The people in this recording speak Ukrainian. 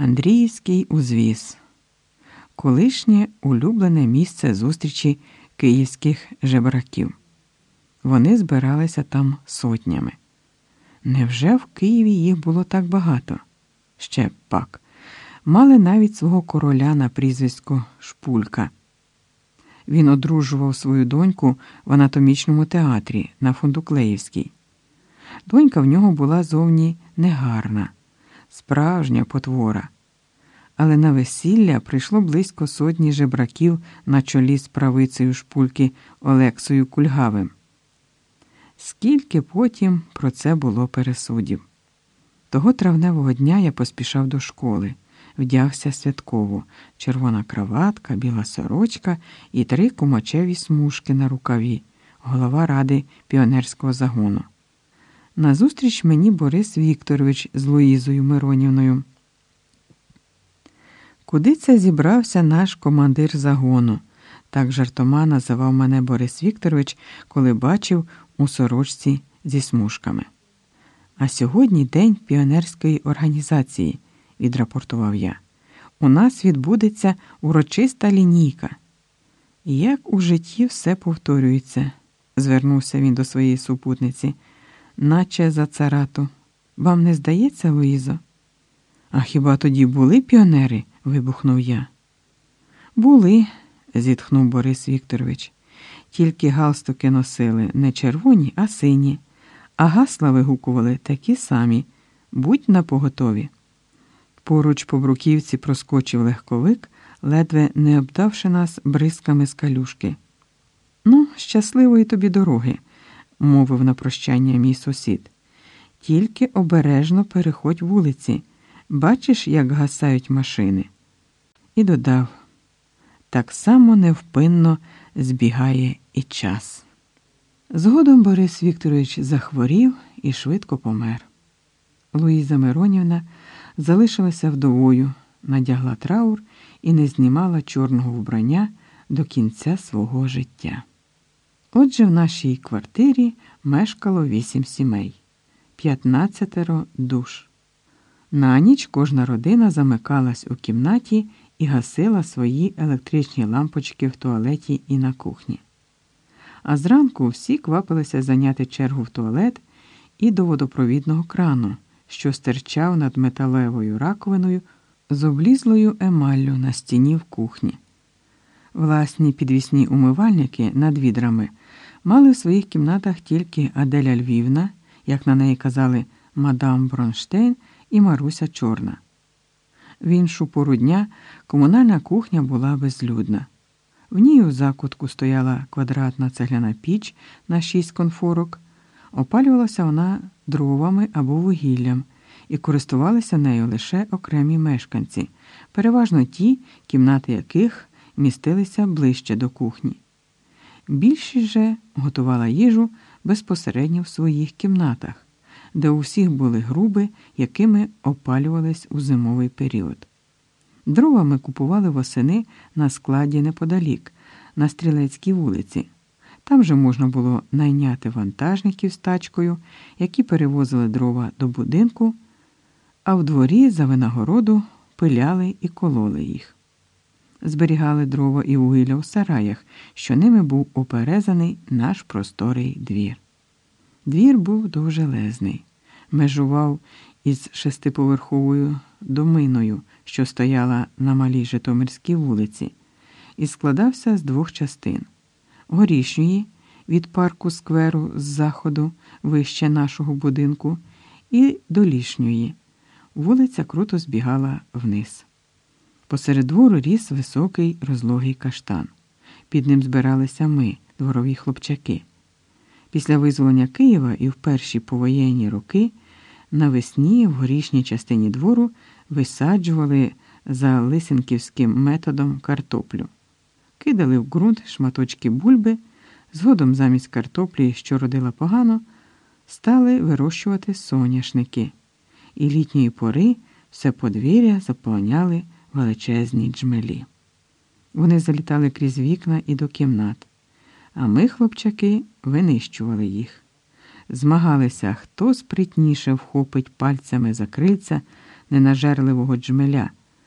Андріївський узвіз, колишнє улюблене місце зустрічі київських жебраків. Вони збиралися там сотнями. Невже в Києві їх було так багато? Ще пак. Мали навіть свого короля на прізвисько Шпулька. Він одружував свою доньку в анатомічному театрі на Фундуклеївській. Донька в нього була зовні негарна, справжня потвора. Але на весілля прийшло близько сотні жебраків на чолі з правицею шпульки Олексою Кульгавим. Скільки потім про це було пересудів. Того травневого дня я поспішав до школи, вдягся святково, червона краватка, біла сорочка і три кумачеві смужки на рукаві, голова ради піонерського загону. Назустріч мені Борис Вікторович з Луїзою Миронівною. Куди це зібрався наш командир загону? Так жартома називав мене Борис Вікторович, коли бачив у сорочці зі смужками. А сьогодні день піонерської організації, відрапортував я. У нас відбудеться урочиста лінійка. Як у житті все повторюється, звернувся він до своєї супутниці, наче за царату. Вам не здається, Луїзо? А хіба тоді були піонери? вибухнув я. Були, зітхнув Борис Вікторович. Тільки галстуки носили не червоні, а сині, а гасла вигукували такі самі, будь напоготові. Поруч по бруківці проскочив легковик, ледве не обдавши нас бризками з калюшки. Ну, щасливої тобі дороги, мовив на прощання мій сусід. Тільки обережно переходь вулиці. Бачиш, як гасають машини. І додав так само невпинно збігає і час. Згодом Борис Вікторович захворів і швидко помер. Луїза Миронівна залишилася вдовою, надягла траур і не знімала чорного вбрання до кінця свого життя. Отже, в нашій квартирі мешкало вісім сімей, п'ятнадцятеро душ. На ніч кожна родина замикалась у кімнаті і гасила свої електричні лампочки в туалеті і на кухні. А зранку всі квапилися зайняти чергу в туалет і до водопровідного крану, що стирчав над металевою раковиною з облізлою емаллю на стіні в кухні. Власні підвісні умивальники над відрами мали в своїх кімнатах тільки Аделя Львівна, як на неї казали мадам Бронштейн і Маруся Чорна. В іншу пору дня комунальна кухня була безлюдна. В ній у закутку стояла квадратна цегляна піч на шість конфорок, опалювалася вона дровами або вугіллям, і користувалися нею лише окремі мешканці, переважно ті, кімнати яких містилися ближче до кухні. Більшість же готувала їжу безпосередньо в своїх кімнатах де у всіх були груби, якими опалювались у зимовий період. Дрова ми купували восени на складі неподалік, на стрілецькій вулиці. Там же можна було найняти вантажників з тачкою, які перевозили дрова до будинку, а в дворі за винагороду пиляли і кололи їх. Зберігали дрова і вугілля у сараях, що ними був оперезаний наш просторий двір. Двір був довжелезний, межував із шестиповерховою доминою, що стояла на малій Житомирській вулиці, і складався з двох частин горішньої від парку скверу з заходу, вище нашого будинку, і долішньої. Вулиця круто збігала вниз. Посеред двору ріс високий розлогий каштан. Під ним збиралися ми, дворові хлопчаки. Після визволення Києва і в перші повоєнні роки навесні в горішній частині двору висаджували за лисенківським методом картоплю, кидали в ґрунт шматочки бульби, згодом замість картоплі, що родила погано, стали вирощувати соняшники, і літньої пори все подвір'я заполоняли величезні джмелі. Вони залітали крізь вікна і до кімнат а ми, хлопчаки, винищували їх. Змагалися, хто спритніше вхопить пальцями за крильця ненажерливого джмеля.